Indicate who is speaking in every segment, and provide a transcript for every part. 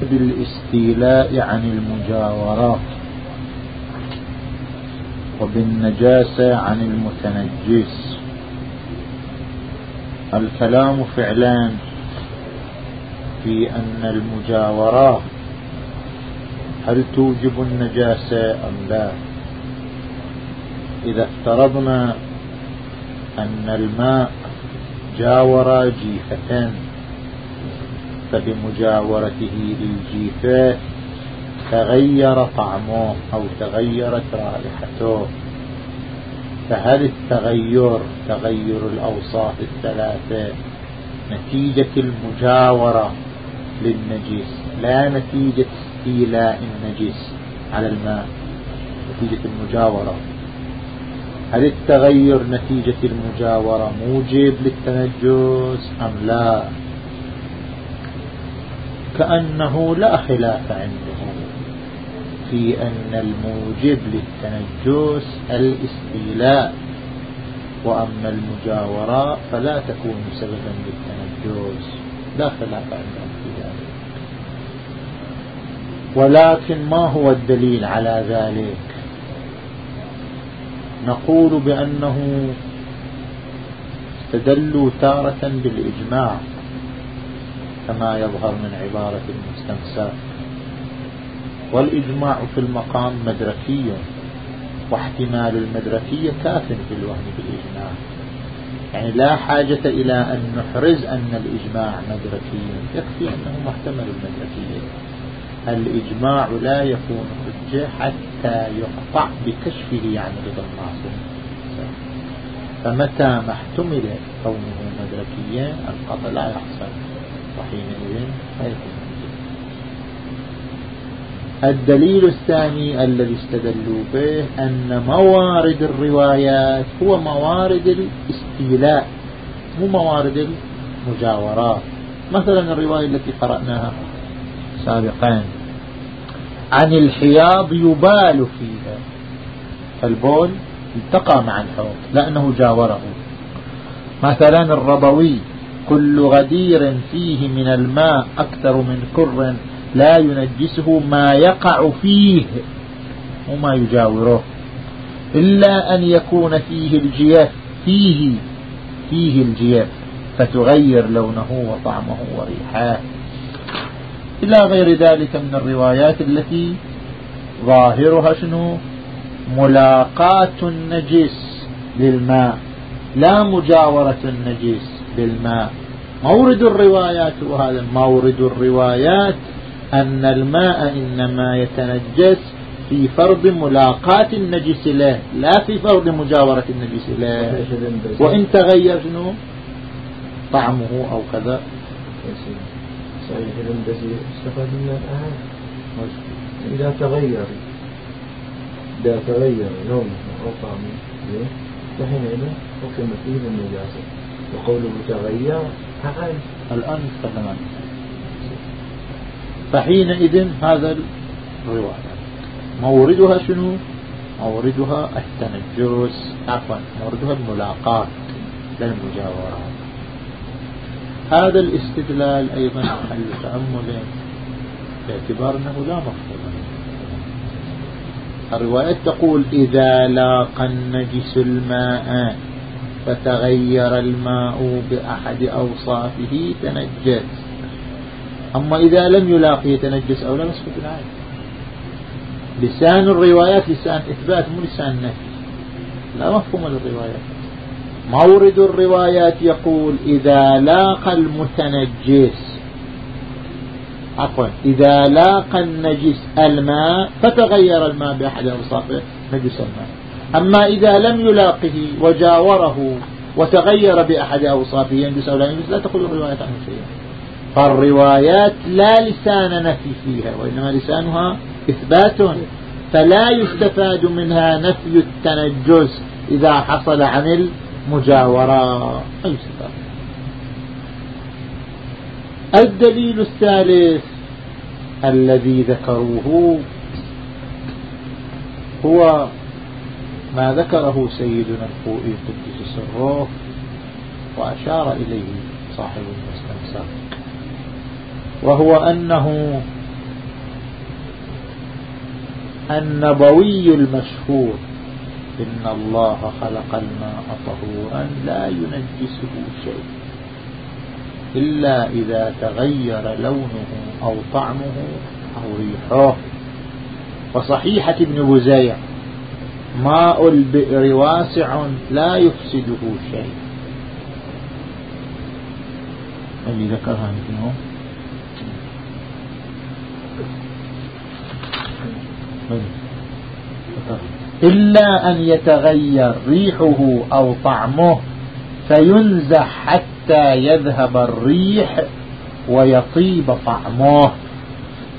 Speaker 1: بالإستيلاء عن المجاورات وبالنجاسة عن المتنجس. الكلام فعلان في أن المجاورات هل توجب النجاسة أم لا؟ إذا افترضنا أن الماء جاور جيفة فبمجاورته للجيفة تغير طعمه أو تغيرت رائحته. فهل التغير تغير الأوصاف الثلاثة؟ نتيجة المجاورة للنجس لا نتيجة استيلاء النجس على الماء. نتيجة المجاورة. هل التغير نتيجة المجاورة موجب للتنجس أم لا؟ كأنه لا خلاف عنده. في أن الموجب للتنجس الاستيلاء وأما المجاورة فلا تكون سببا للتنجس. لا خلاف عندهم في ذلك. ولكن ما هو الدليل على ذلك؟ نقول بأنه استدلوا تارة بالإجماع. كما يظهر من عبارة المستمساك والإجماع في المقام مدركي واحتمال المدركية كاف في الوهم بالإجماع. يعني لا حاجة إلى أن نحرز أن الإجماع مدركي. يكفي أنه محتمل المدركية. الإجماع لا يكون حجة حتى يقطع بكشفه عن رضا المعصوم. فمتى ما احتمل كونه مدركيا القطع لا يحصل. وحينئذ لا يكون الدليل الثاني الذي استدلوا به أن موارد الروايات هو موارد الاستيلاء مو موارد المجاورات. مثلا الرواية التي قرأناها سابقا. عن الحياض يبال فيها. فالبول التقى مع الحوض لأنه جاوره. مثلا الربوي كل غدير فيه من الماء أكثر من كر لا ينجسه ما يقع فيه وما يجاوره. إلا أن يكون فيه الجيف فيه فيه الجيف فتغير لونه وطعمه وريحه. إلى غير ذلك من الروايات التي ظاهرها شنو؟ ملاقاة النجس للماء لا مجاورة النجس. للماء مورد الروايات وهذا مورد الروايات أن الماء إنما يتنجس في فرض ملاقاة النجس له لا في فرض مجاورة النجس له. وإن تغير شنو؟ طعمه أو كذا.
Speaker 2: صحيح استفاد من الآن إذا تغير. إذا تغير لونه أو طعمه فحينئذ حكم فيه بالنجاسة وقوله تغير
Speaker 1: الآن الآن نتكلم فحينئذ هذا الرواية. موردها شنو؟ موردها التنجس. عفوا موردها الملاقاة لا المجاورات هذا الاستدلال أيضا محل تأمل باعتبار أنه لا مفهوم. الرواية تقول إذا لاقى النجس الماء فتغير الماء بأحد أوصافه تنجس. أما إذا لم يلاقي يتنجس أو لا يسقط العين. لسان الروايات لسان إثبات مو لسان نفي. لا مفهوم للروايات. مورد الروايات يقول إذا لاقى المتنجس. عفوا إذا لاقى النجس الماء فتغير الماء بأحد أوصافه نجس الماء. أما إذا لم يلاقه وجاوره وتغير بأحد أوصافه ينجس أو لا ينجس لا تقول الروايات عنه شيئا. فالروايات لا لسان نفي فيها وإنما لسانها إثبات فلا يستفاد منها نفي التنجس إذا حصل عن المجاورة. الدليل الثالث الذي ذكروه هو ما ذكره سيدنا الخوئي قدس سره وأشار إليه صاحب المستنسخ وهو أنه النبوي المشهور إن الله خلق الماء طهورا لا ينجسه شيء إلا إذا تغير لونه أو طعمه أو ريحه. وصحيحة ابن بزيع ماء البئر واسع لا يفسده شيء. اللي ذكرها اليوم. إلا أن يتغير ريحه أو طعمه فينزح حتى يذهب الريح ويطيب طعمه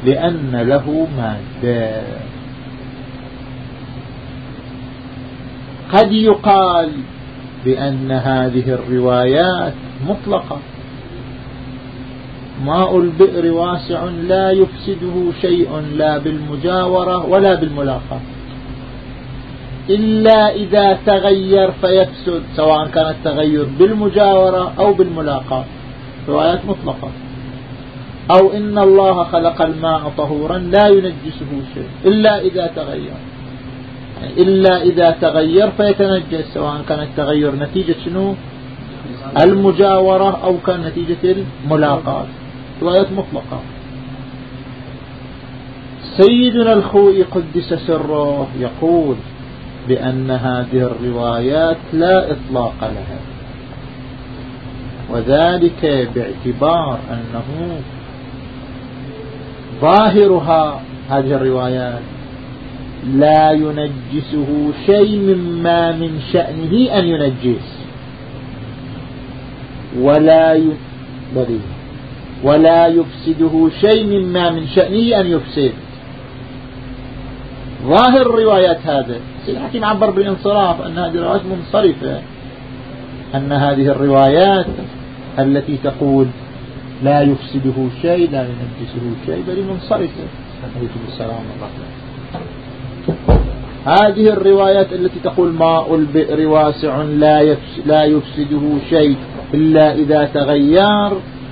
Speaker 1: لأن له مادة. قد يقال بأن هذه الروايات مطلقة. ماء البئر واسع لا يفسده شيء لا بالمجاورة ولا بالملاقاة. إلا إذا تغير فيفسد سواء كان التغير بالمجاورة أو بالملاقاة. روايات مطلقة. أو إن الله خلق الماء طهورا لا ينجسه شيء إلا إذا تغير. إلا إذا تغير فيتنجس سواء كان التغير نتيجة شنو؟ المجاورة أو كان نتيجة الملاقاة روايات مطلقة. سيدنا الخوئي قدس سره يقول بأن هذه الروايات لا إطلاق لها. وذلك باعتبار أنه ظاهرها هذه الروايات لا ينجسه شيء مما من شأنه أن ينجس. ولا ي... ولا يفسده شيء مما من شأنه أن يفسد. ظاهر الروايات هذا. سيد الحكيم عبر بالانصراف أن هذه الروايات منصرفة. أن هذه الروايات التي تقول لا يفسده شيء لا ينجسه شيء بل منصرفة. عليكم السلام ورحمة هذه الروايات التي تقول ماء البئر واسع لا لا يفسده شيء إلا إذا تغير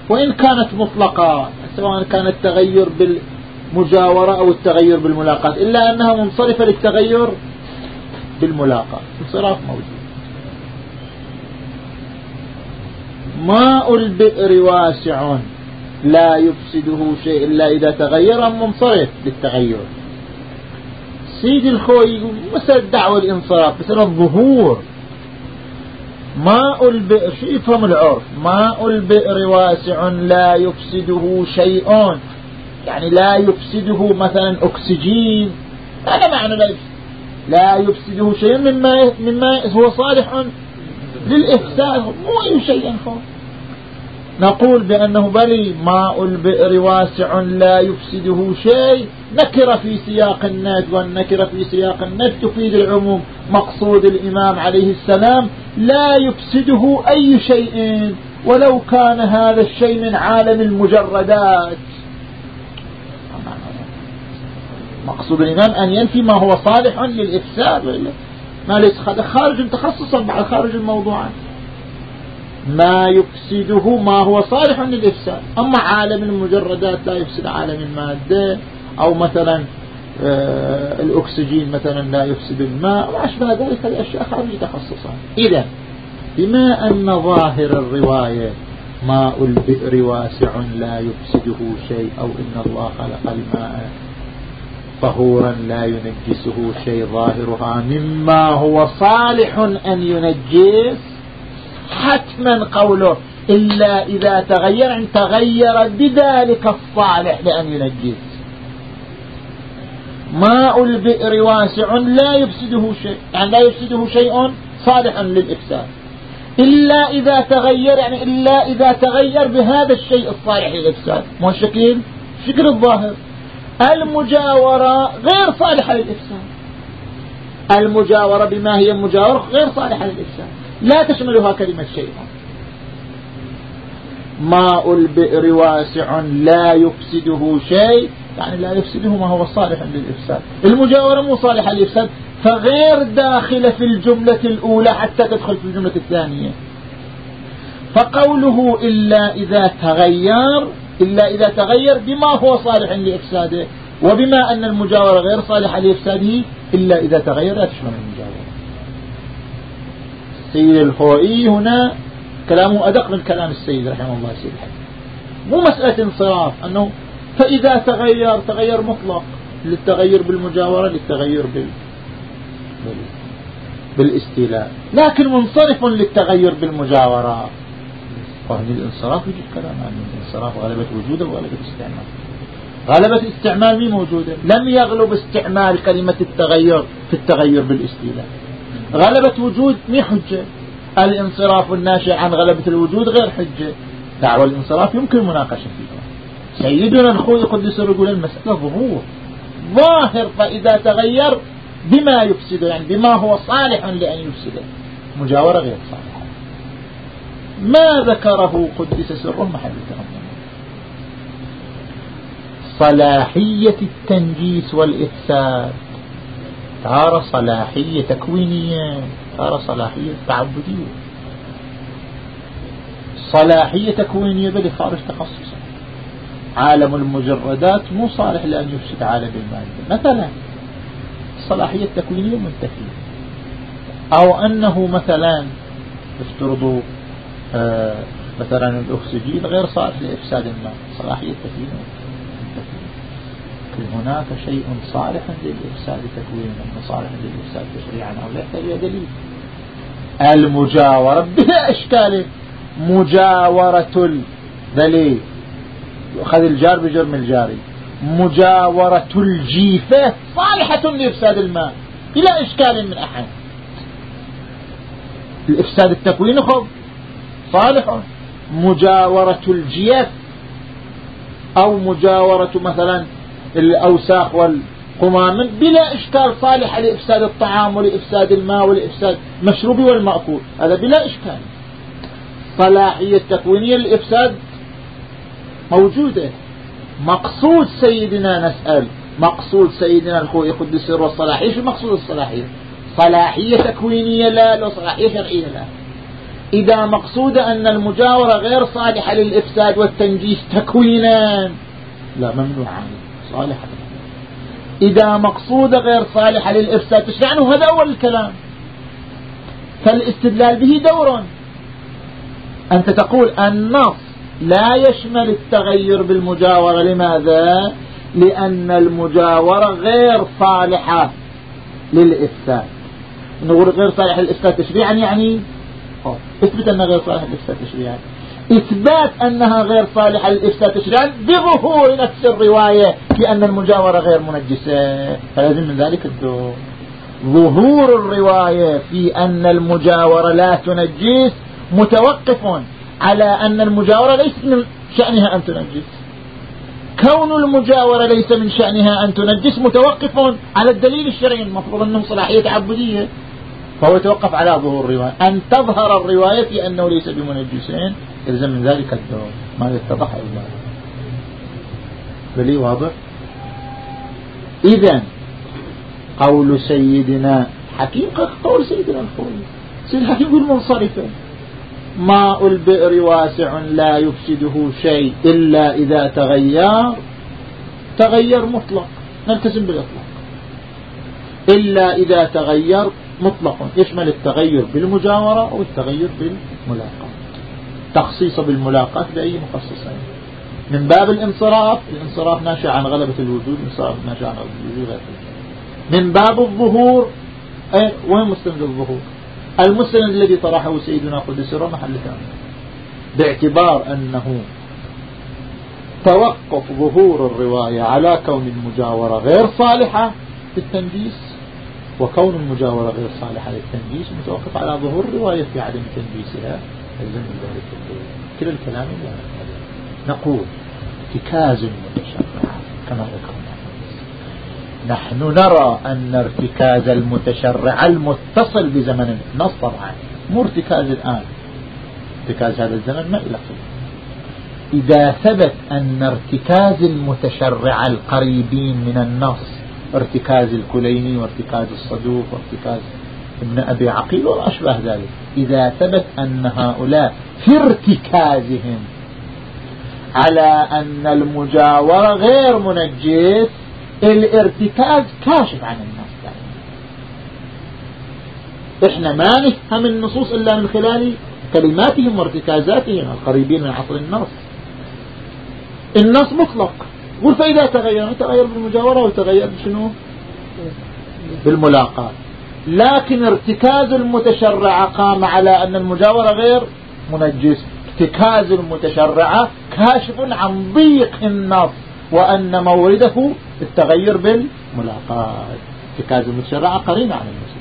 Speaker 1: وإن كانت مطلقة سواء كان التغير بالمجاورة أو التغير بالملاقاة إلا أنها منصرفة للتغير بالملاقاة انصراف موجود. ماء البئر واسع لا يفسده شيء إلا إذا تغير منصرف للتغير. سيد الخوي مسألة دعوة الانصراف مسألة الظهور. ماء البئر شو يفهم العرف؟ ماء البئر واسع لا يفسده شيء. يعني لا يفسده مثلا أكسجين. هذا معنى لا يفسد لا يفسده شيء مما مما هو صالح. للإفساد. مو أي شيء نقول بأنه بلي ماء البئر واسع لا يفسده شيء. نكر في سياق النج والنكر في سياق النج تفيد العموم. مقصود الإمام عليه السلام لا يفسده أي شيء ولو كان هذا الشيء من عالم المجردات. مقصود الإمام أن ينفي ما هو صالح للإفساد. ما ليس خارج تخصصا بعد خارج الموضوعات ما يفسده ما هو صالح للإفساد. أما عالم المجردات لا يفسد عالم المادة. أو مثلا آه، الأكسجين مثلا لا يفسد الماء وأشبه ذلك هذه أشياء خارج تخصصها إذا بما أن ظاهر الرواية ماء البئر واسع لا يفسده شيء أو إن الله خلق الماء طهورا لا ينجسه شيء ظاهرها مما هو صالح أن ينجس. حتما قوله إلا إذا تغير تغير بذلك الصالح لأن ينجس. ماء البئر واسع لا يفسده شيء يعني لا يفسده شيء صالح للإفساد. إلا إذا تغير يعني إلا إذا تغير بهذا الشيء الصالح للإفساد. مو الشكل شكل الظاهر. المجاورة غير صالحة للإفساد. المجاورة بما هي مجاورة غير صالحة للإفساد. لا تشملها كلمة شيء. ماء البئر واسع لا يفسده شيء يعني لا يفسده ما هو صالح للإفساد. المجاورة مو صالحة للإفساد فغير داخلة في الجملة الأولى حتى تدخل في الجملة الثانية. فقوله إلا إذا تغير إلا إذا تغير بما هو صالح لإفساده وبما أن المجاورة غير صالحة لإفساده إلا إذا تغير لا تشمل المجاورة. السيد الخوئي هنا كلامه أدق من كلام السيد رحمه الله سيد الحديث مو مسألة انصراف أنه فإذا تغير تغير مطلق. للتغير بالمجاورة للتغير بال... بال... بالاستيلاء. لكن منصرف للتغير بالمجاورة. وهذه الانصراف يجب كلام عن الانصراف غلبة وجوده وغلبة استعمال غلبة الاستعمال مي موجودة؟ لم يغلب استعمال كلمة التغير في التغير بالاستيلاء. غلبة وجود مي حجة؟ الانصراف الناشئ عن غلبة الوجود غير حجة. دعوة الانصراف يمكن مناقشة فيها. سيدنا الخوي قدس يقول المسألة ظهور ظاهر فإذا تغير بما يفسده يعني بما هو صالح لأن يفسده مجاورة غير صالحة. ما ذكره قدس سره محل تأمل صلاحية التنجيس والإفساد. تارة صلاحية تكوينية تارة صلاحية تعبدية. صلاحية تكوينية بل خارج تخصصا عالم المجردات مو صالح لأن يفسد عالم المادة مثلا الصلاحية التكوينية منتفية أو أنه مثلا افترضوا آه مثلا الأكسجين غير صالح لإفساد الماء. صلاحية تكوينية لكن هناك شيء صالح للإفساد تكوينا وصالح للإفساد تشريعا أو لا يحتاج دليل. المجاورة بلا إشكال مجاورة الذليل يؤخذ الجار بجرم الجاري مجاورة الجيفة صالحة لإفساد الماء. بلا إشكال من أحد. الإفساد التكويني خب صالح. مجاورة الجيف أو مجاورة مثلا الأوساخ والقمامة. بلا إشكال صالحة لإفساد الطعام ولإفساد الماء ولإفساد مشروب والمأكول. هذا بلا إشكال. صلاحية تكوينية للإفساد موجودة. مقصود سيدنا نسأل مقصود سيدنا الخوي قدس السر والصلاحية شو مقصود الصلاحية؟ صلاحية تكوينية لا لا صلاحية شرعية لا. إذا مقصود أن المجاورة غير صالحة للإفساد والتنجيس تكوينا. لا ممنوع عنه. صالحة. إذا مقصود غير صالحة للإفساد تشرعنه هذا أول الكلام؟ فالاستدلال به دور. أنت تقول النص لا يشمل التغير بالمجاورة. لماذا؟ لأن المجاورة غير صالحة للإفساد. نقول غير صالحة للإفساد تشريعا يعني؟ إثبت أنها غير صالحة للإفساد تشريعا. إثبات أنها غير صالحة للإفساد تشريعا بظهور نفس الرواية في أن المجاورة غير منجسة. فلازم من ذلك الدور. ظهور الرواية في أن المجاورة لا تنجس متوقف على أن المجاورة ليست من شأنها أن تنجس. كون المجاورة ليس من شأنها أن تنجس متوقف على الدليل الشرعي المفروض أنه صلاحية تعبدية فهو يتوقف على ظهور الرواية. أن تظهر الرواية في أنه ليس بمنجسين يلزم من ذلك الدور. ما يتضح إلا بلي واضح؟ إذا قول سيدنا حكيم قول سيدنا الخوي. سيد الحكيم يقول منصرفة ماء البئر واسع لا يفسده شيء إلا إذا تغير. تغير مطلق. نلتزم بالإطلاق. إلا إذا تغير مطلق. يشمل التغير بالمجاورة أو التغير بالملاقاة. تخصيص بالملاقاة بأي مخصصين من باب الانصراف. الانصراف ناشئ عن غلبة الوجود الانصراف ناشئ عن غلبة الوجود. من باب الظهور. أي وين مستند الظهور؟ المستند الذي طرحه سيدنا قدس محل ثاني باعتبار أنه توقف ظهور الرواية على كون المجاورة غير صالحة في التنجيس وكون المجاورة غير صالحة للتنجيس متوقف على ظهور الرواية في عدم تنجيسها. يلزم ذلك كل الكلام لا نقول ارتكاز المتشرع كما ذكرنا. نحن نرى أن ارتكاز المتشرع المتصل بزمن النص طبعا. مو ارتكاز الآن. ارتكاز هذا الزمن ما إلى إذا ثبت أن ارتكاز المتشرع القريبين من النص ارتكاز الكليني وارتكاز الصدوق وارتكاز ابن أبي عقيل وما أشبه ذلك إذا ثبت أن هؤلاء في ارتكازهم على أن المجاورة غير منجس الارتكاز كاشف عن النص إحنا ما نفهم النصوص إلا من خلال كلماتهم وارتكازاتهم القريبين من عصر النص. النص مطلق. قل فإذا تغير تغير بالمجاورة وتغير بشنو بالملاقاة لكن ارتكاز المتشرعة قام على أن المجاورة غير منجس ارتكاز المتشرعة كاشف عن ضيق النص. وأن مورده التغير بالملاقاة ارتكاز المتشرعة قرينة عن النصوص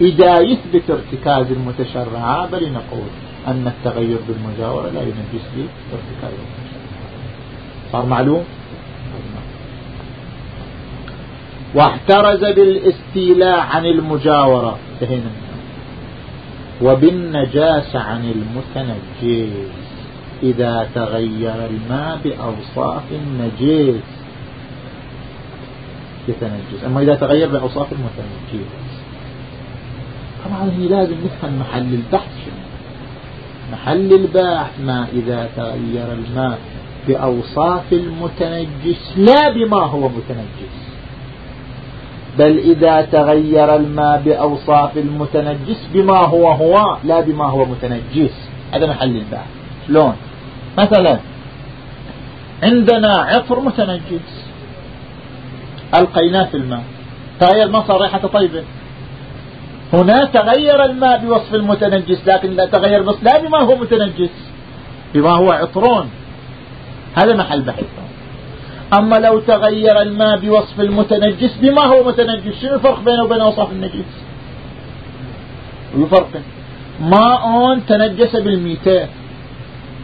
Speaker 1: إذا يثبت ارتكاز المتشرعة بل نقول أن التغير بالمجاورة لا ينجس بارتكاز المتشرعة. صار معلوم؟ واحترز بالاستيلاء عن المجاورة. انتهينا. وبالنجاس عن المتنجس. إذا تغير الماء بأوصاف النجيس. يتنجس. أما إذا تغير بأوصاف المتنجس طبعا هي لازم نفهم محل البحث شنو. محل البحث ما إذا تغير الماء بأوصاف المتنجس. لا بما هو متنجس. بل إذا تغير الماء بأوصاف المتنجس بما هو هو لا بما هو متنجس. هذا محل البحث شلون؟ مثلا عندنا عطر متنجس ألقيناه في الماء. تغير ما صار ريحته طيبة. هنا تغير الماء بوصف المتنجس لكن لا تغير بس لا بما هو متنجس بما هو عطرون. هذا محل بحث. أما لو تغير الماء بوصف المتنجس بما هو متنجس شنو الفرق بينه وبين أوصاف النجس؟ الفرق. ماء تنجس بالميتة.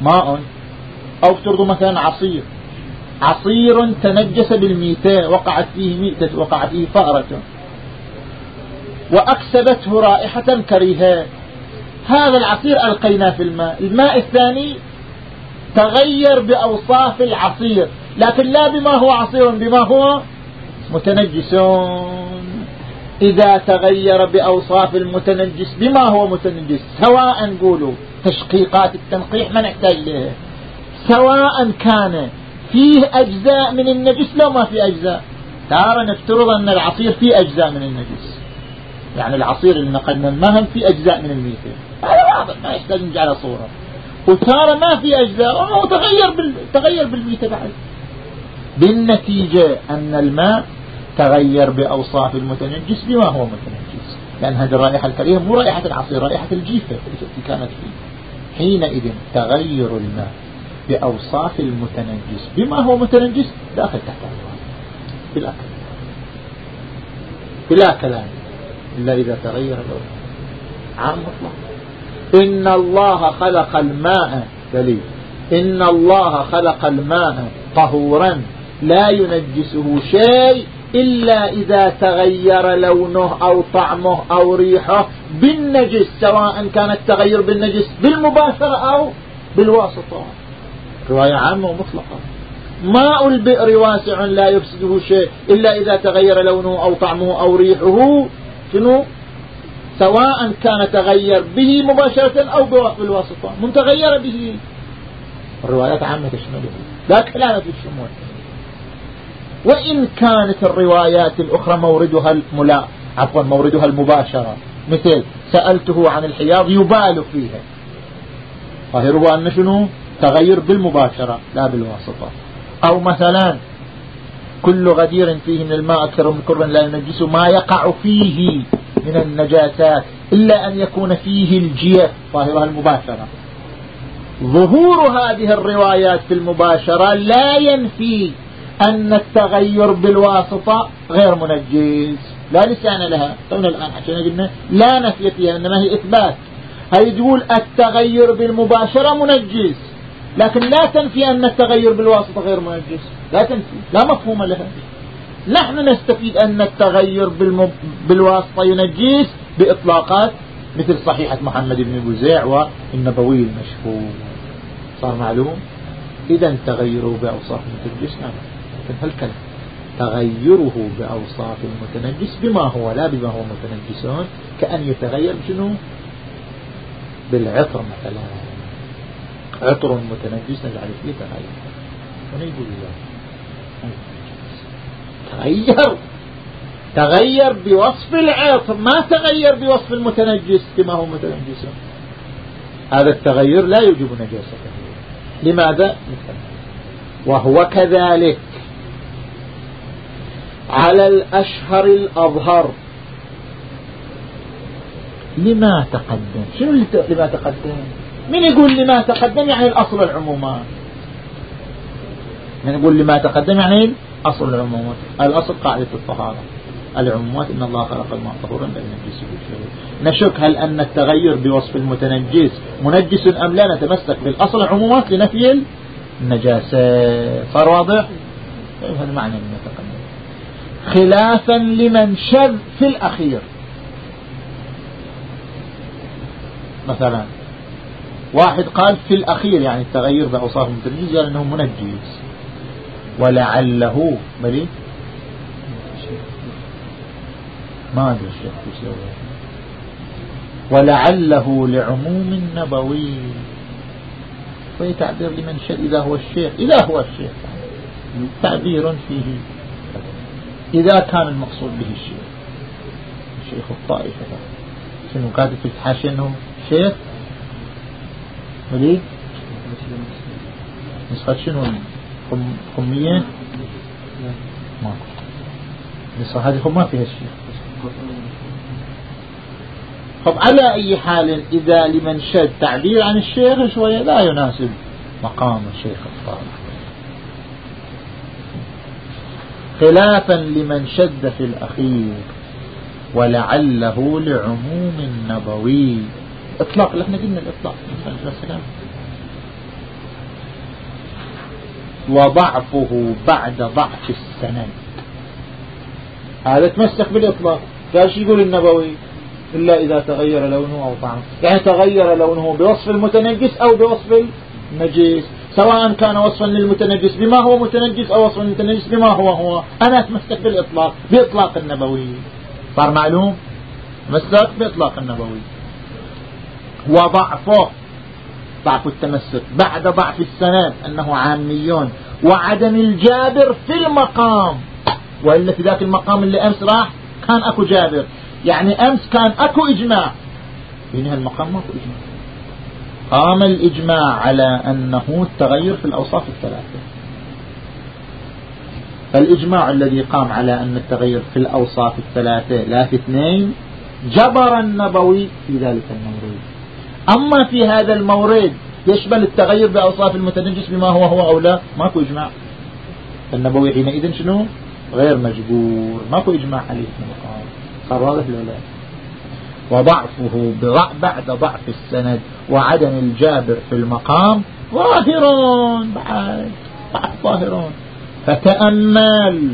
Speaker 1: ماء أو افترضوا مثلا عصير. عصير تنجس بالميتة وقعت فيه ميتة وقعت فيه فأرة. وأكسبته رائحة كريهة. هذا العصير ألقيناه في الماء. الماء الثاني تغير بأوصاف العصير لكن لا بما هو عصير بما هو متنجسون إذا تغير بأوصاف المتنجس بما هو متنجس. سواء نقولوا تشقيقات التنقيح ما نحتاج لها سواء كان فيه أجزاء من النجس لو ما في أجزاء. ترى نفترض أن العصير فيه أجزاء من النجس. يعني العصير اللي نقدنا المهم فيه أجزاء من الميثين هذا واضح ما يحتاج نجعله صورة. وترى ما في أجزاء وهو تغير بال... تغير بالميتة بعد. بالنتيجة أن الماء تغير بأوصاف المتنجس بما هو متنجس. لأن هذه الرائحة الكريهة مو رائحة العصير رائحة الجيفة التي كانت فيه. حينئذ تغير الماء. بأوصاف المتنجس. بما هو متنجس داخل تحت العنوان بلا كلام. بلا كلام. إلا إذا تغير اللون عام مطلق. إن الله خلق الماء. دليل. إن الله خلق الماء طهورا. لا ينجسه شيء إلا إذا تغير لونه أو طعمه أو ريحه بالنجس سواء كان التغير بالنجس بالمباشرة أو بالواسطة. رواية عامة ومطلقة. ماء البئر واسع لا يفسده شيء إلا إذا تغير لونه أو طعمه أو ريحه. شنو؟ سواء كان تغير به مباشرة أو بالواسطة من تغير به. الروايات عامة تشمله لا كلام في الشمول وإن كانت الروايات الأخرى موردها الملا عفوا موردها المباشرة. مثل سألته عن الحياض يبال فيها. ظاهره أن شنو؟ تغير بالمباشرة لا بالواسطة. أو مثلا كل غدير فيه من الماء أكثر من كر لا ينجس ما يقع فيه من النجاسات إلا أن يكون فيه الجيف ظاهرها المباشرة. ظهور هذه الروايات في المباشرة لا ينفي أن التغير بالواسطة غير منجز لا لسان لها. تونا الآن عشان قلنا لا نفي فيها إنما هي إثبات. هي تقول التغير بالمباشرة منجز لكن لا تنفي أن التغير بالواسطة غير منجز لا تنفي. لا مفهوم لها نحن نستفيد أن التغير. بالواسطة ينجيس بإطلاقات مثل صحيحة محمد بن بزيع والنبوي المشهور. صار معلوم؟ إذا تغيره بأوصاف المتنجس نعم لكن هل كان تغيره بأوصاف المتنجس بما هو لا بما هو متنجسون؟ كأن يتغير شنو؟ بالعطر مثلا. عطر متنجس نجعل فيه تغير؟ هنا يقول الله تغير. تغير بوصف العطر. ما تغير بوصف المتنجس بما هو متنجس. هذا التغير لا يوجب نجاسته لماذا؟ وهو كذلك على الأشهر الأظهر. لما تقدم؟ شنو لما تقدم؟ من يقول لما تقدم يعني الأصل العمومات من يقول لما تقدم يعني أصل العمومات الأصل قاعدة الطهارة. العمومات إن الله خلق الماء طهورا لا ينجس نشك هل أن التغير بوصف المتنجس منجس أم لا؟ نتمسك بالأصل العمومات لنفي النجاسة. صار واضح؟ طيب هذا معنى من يتقدم خلافا لمن شذ في الأخير. مثلا واحد قال في الأخير يعني التغير بأوصاف المتنجس قال أنه منجس ولعله بلي ما أدري الشيخ يسوي. ولعله لعموم نبوي. وهي تعبير لمن شاء إذا هو الشيخ إذا هو الشيخ. تعبير فيه. إذا كان المقصود به الشيخ. الشيخ الطائفة. شنو كاتب في الحاشية أنه شيخ. نسخة شنو؟ خمية؟ ما نسخة هذه ما فيها الشيخ طب على أي حال إذا لمن شد تعبير عن الشيخ شوية لا يناسب مقام الشيخ الصالح. خلافا لمن شد في الأخير ولعله لعموم النبوي. إطلاق إحنا قلنا الإطلاق. وضعفه بعد ضعف السند. هذا تمسك بالإطلاق. قال شو يقول النبوي؟ إلا إذا تغير لونه أو طعمه. يعني تغير لونه بوصف المتنجس أو بوصف النجس. سواء كان وصفا للمتنجس بما هو متنجس أو وصفا للمتنجس بما هو هو. أنا أتمسك بالإطلاق بإطلاق النبوي. صار معلوم؟ تمسك بإطلاق النبوي. وضعفه ضعف التمسك بعد ضعف السند أنه عاميون. وعدم الجابر في المقام. وإلا في ذاك المقام اللي أمس راح كان أكو جابر. يعني أمس كان أكو إجماع. في المقام ماكو إجماع. قام الإجماع على أنه التغير في الأوصاف الثلاثة. فالإجماع الذي قام على أن التغير في الأوصاف الثلاثة لا في اثنين جبر النبوي في ذلك المورد أما في هذا المورد يشمل التغير بأوصاف المتنجس بما هو هو أو لا ماكو إجماع. النبوي حينئذ شنو؟ غير مجبور. ماكو إجماع عليه. صار واضح لا؟ وضعفه بعد ضعف السند وعدم الجابر في المقام ظاهرون بعد بعد ظاهرون. فتأمل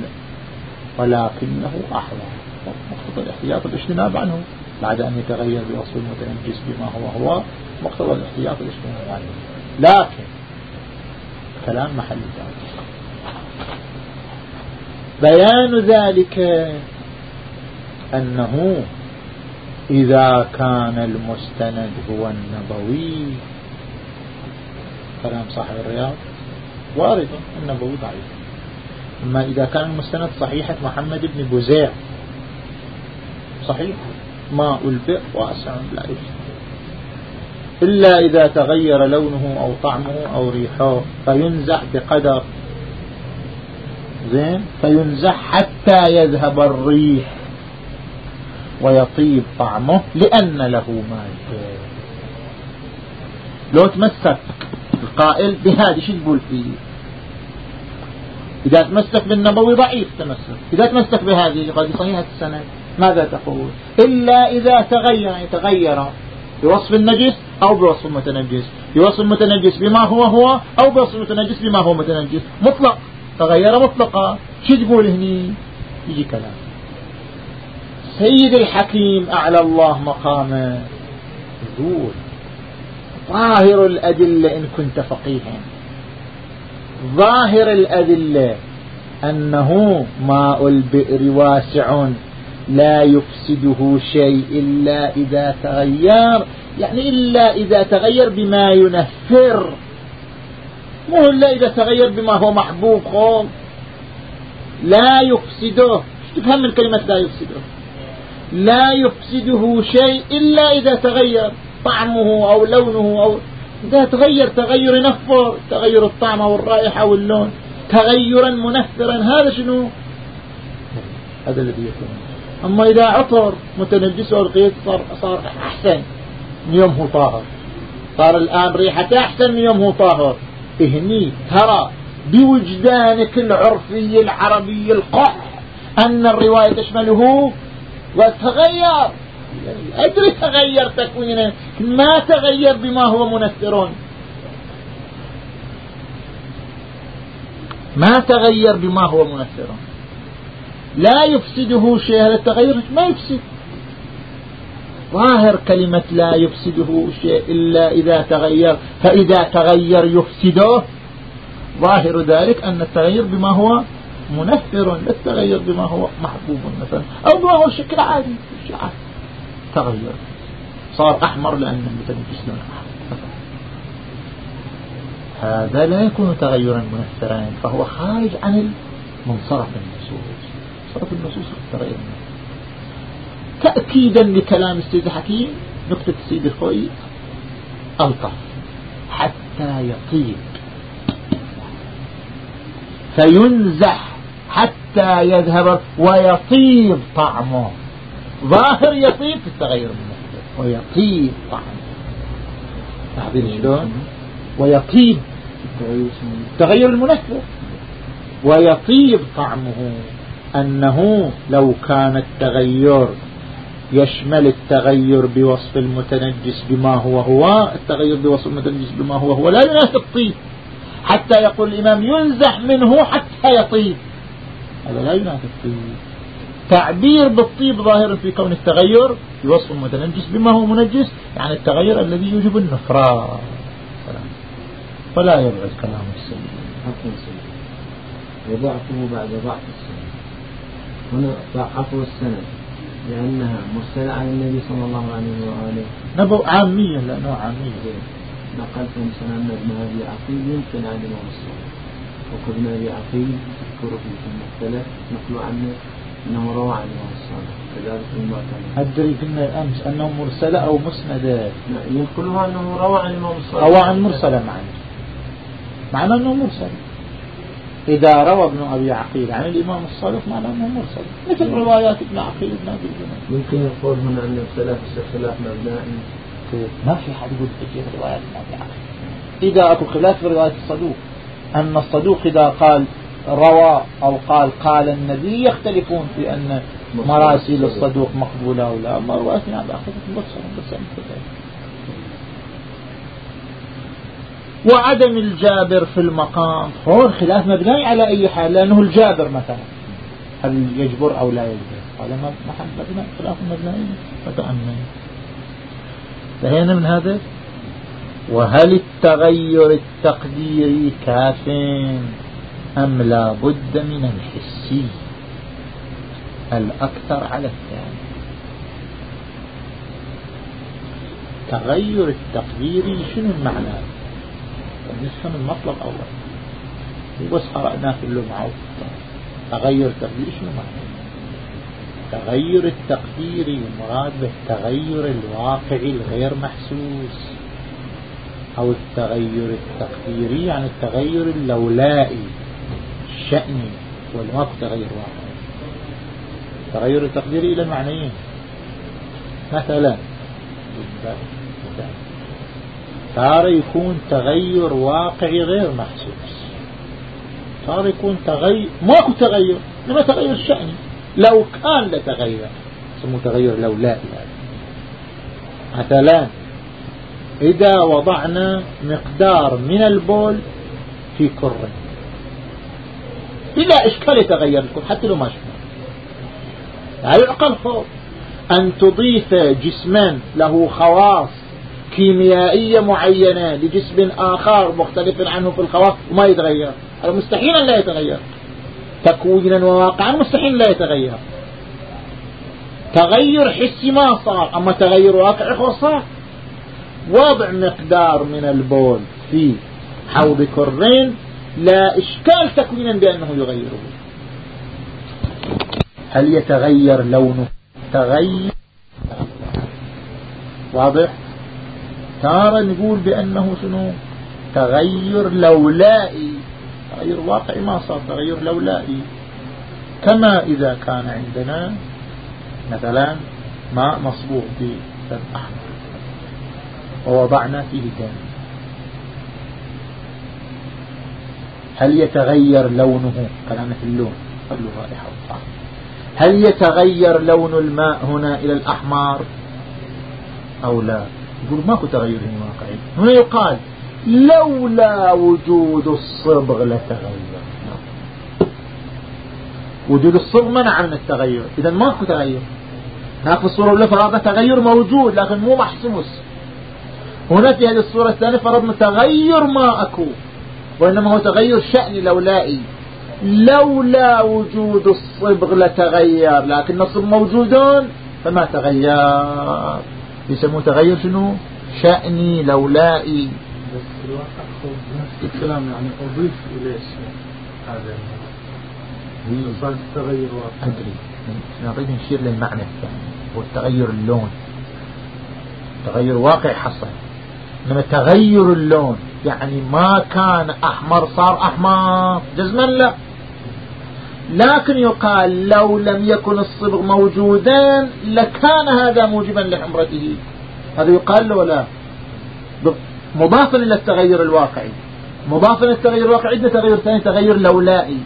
Speaker 1: ولكنه أحوى. مقتضى الاحتياط الاجتناب عنه. بعد أن يتغير بأصل المتنجس بما هو هو مقتضى الاحتياط الاجتناب عنه لكن كلام محل ذلك بيان ذلك أنه إذا كان المستند هو النبوي كلام صاحب الرياض وارد النبوي ضعيف. أما إذا كان المستند صحيحة محمد بن بزيع صحيح. ماء البئر واسع لا يجب إلا إذا تغير لونه أو طعمه أو ريحه فينزع بقدر. زين؟ فينزع حتى يذهب الريح ويطيب طعمه لأن له مادة لو تمسك القائل بهذه شو تقول فيه؟ إذا تمسك بالنبوي ضعيف تمسك. إذا تمسك بهذه قد صحيحة السنة ماذا تقول؟ إلا إذا تغير يعني تغير بوصف النجس أو بوصف المتنجس بوصف المتنجس بما هو هو أو بوصف المتنجس بما هو متنجس. مطلق. تغير مطلقا. شو تقول هني؟ يجي كلام. سيد الحكيم أعلى الله مقامه. يقول ظاهر الأدلة إن كنت فقيها. ظاهر الأدلة أنه ماء البئر واسع. لا يفسده شيء إلا إذا تغير يعني إلا إذا تغير بما ينفر. مو إلا إذا تغير بما هو محبوب خوف لا يفسده. تفهم من كلمة لا يفسده؟ لا يفسده شيء إلا إذا تغير. طعمه أو لونه أو إذا تغير تغير ينفر. تغير الطعم أو الرائحة أو اللون. تغيرا منفرا. هذا شنو؟ هذا الذي يكون. أما إذا عطر متنجس والقيت صار, صار أحسن. من يوم هو طاهر. صار الآن ريحته أحسن من يوم هو طاهر. هني ترى بوجدانك العرفي العربي القح أن الرواية تشمله وتغير. أدري تغير تكوينه ما تغير بما هو منثر ما تغير بما هو منثر لا يفسده شيء هذا التغير ما يفسد. ظاهر كلمة لا يفسده شيء إلا إذا تغير فإذا تغير يفسده. ظاهر ذلك أن التغير بما هو منفر لا التغير بما هو محبوب مثلا. أو بما هو شكل عادي تغير. صار أحمر لأن المتنفس لون أحمر هذا لا يكون تغيرا منفرا فهو خارج عن منصرف النصوص صرف النصوص التغير تأكيدا لكلام السيد الحكيم نكتة السيد الخوي ألطف. حتى يطيب. فينزح حتى يذهب ويطيب طعمه. ظاهر يطيب في التغير المنفر ويطيب طعمه. تعبير شلون؟ ويطيب. التغير المنفر ويطيب طعمه. أنه لو كان التغير يشمل التغير بوصف المتنجس بما هو هو التغير بوصف المتنجس بما هو هو لا يناسب طيب حتى يقول الإمام ينزح منه حتى يطيب. هذا لا يناسب طيب تعبير بالطيب ظاهر في كون التغير بوصف المتنجس بما هو منجس يعني التغير الذي يوجب النفران. فلا يبعد كلام السيد.
Speaker 2: وضعفه بعد ضعف السنة هنا ضعفه السنة لأنها مرسلة عن النبي صلى الله عليه وآله.
Speaker 1: نبو عامية لأنه عامية.
Speaker 2: نقلت مثلا أن ابن أبي عقيل يمكن عن الإمام الصالح وابن أبي عقيل تذكر في المختلف نقل عنه أنه روى عن الصالح كذلك المعتمد.
Speaker 1: أدري قلنا أمس أنه مرسلة أو مسندة.
Speaker 2: ينقلها أنه روى عن الإمام الصالح
Speaker 1: روى عن مرسلة معنا معنى أنه مرسل إذا روى ابن أبي عقيل عن الإمام الصالح معنى أنه مرسل. مثل روايات ابن عقيل ابن أبي
Speaker 2: الجنة يمكن يقول هنا أن الخلاف خلاف مبنائي.
Speaker 1: ما في حد يقول تجيه روايات ابن أبي عقيل. إذا أكو خلاف في رواية الصدوق. أن الصدوق إذا قال روى أو قال قال النبي يختلفون في أن مراسيل الصدوق. مقبولة أو لا. أما رواية ابن أبي عقيل بس بس وعدم الجابر في المقام. هو الخلاف مبني على أي حال؟ لأنه الجابر مثلا. هل يجبر أو لا يجبر؟ هذا محل مبنى خلاف مبني. فتأمن انتهينا من هذا؟ وهل التغير التقديري كاف أم لا بد من الحسي الأكثر على الثاني. تغير التقديري شنو المعنى؟ نفهم المطلب أول بس قرأناه في اللمعة. تغير التقدير شنو معنى؟ تغير التقديري مراد بالتغير الواقعي الغير محسوس. أو التغير التقديري يعني التغير اللولائي الشأني والماكو تغير واقعي التغير التقديري إلى معنيين مثلا صار يكون تغير واقعي غير محسوس. صار يكون تغير ماكو تغير لما تغير شأني لو كان لتغير اسمه تغير لو لا مثلا إذا وضعنا مقدار من البول في كر بلا إشكال يتغير الكر حتى لو ما شفنا. على الأقل خوف أن تضيف جسما له خواص كيميائية معينة لجسم آخر مختلف عنه في الخواص وما يتغير. هذا مستحيل أن لا يتغير. تكوينا وواقعا مستحيل لا يتغير. تغير حسي ما صار أما تغير واقعي هو صار. وضع مقدار من البول في حوض كرين لا إشكال تكوينا بأنه يغيره. هل يتغير لونه؟ تغير. واضح؟ تارة نقول بأنه شنو؟ تغير لولائي. تغير واقعي ما صار تغير لولائي. كما إذا كان عندنا مثلا ماء مصبوغ في أحمر ووضعنا فيه دم. هل يتغير لونه؟ كلامنا في اللون. قبل رائحة هل يتغير لون الماء هنا إلى الأحمر؟ أو لا؟ يقول ماكو تغير واقعي. هنا يقال لولا وجود الصبغ لتغير. وجود الصبغ منع من التغير. إذا ماكو تغير. هناك في الصورة الأولى فرضنا تغير موجود لكن مو محسوس. هنا في هذه الصورة الثانية فرضنا تغير ما أكو وإنما هو تغير شأني لولائي. لولا وجود الصبغ لتغير لكن الصبغ موجودون فما تغير. يسموه تغير شنو؟ شأني لولائي.
Speaker 2: بس الواقع نفس الكلام يعني أضيف إليه هذا. صار التغير واقع.
Speaker 1: أدري. نريد نشير للمعنى. الثاني هو التغير اللون. تغير واقع حصل. إنما تغير اللون يعني ما كان أحمر صار أحمر. جزما لا. لكن يقال لو لم يكن الصبغ موجودا لكان هذا موجبا لحمرته. هذا يقال له ولا مضافا إلى التغير الواقعي. مضافا إلى التغير الواقعي عندنا تغير ثاني تغير لولائي.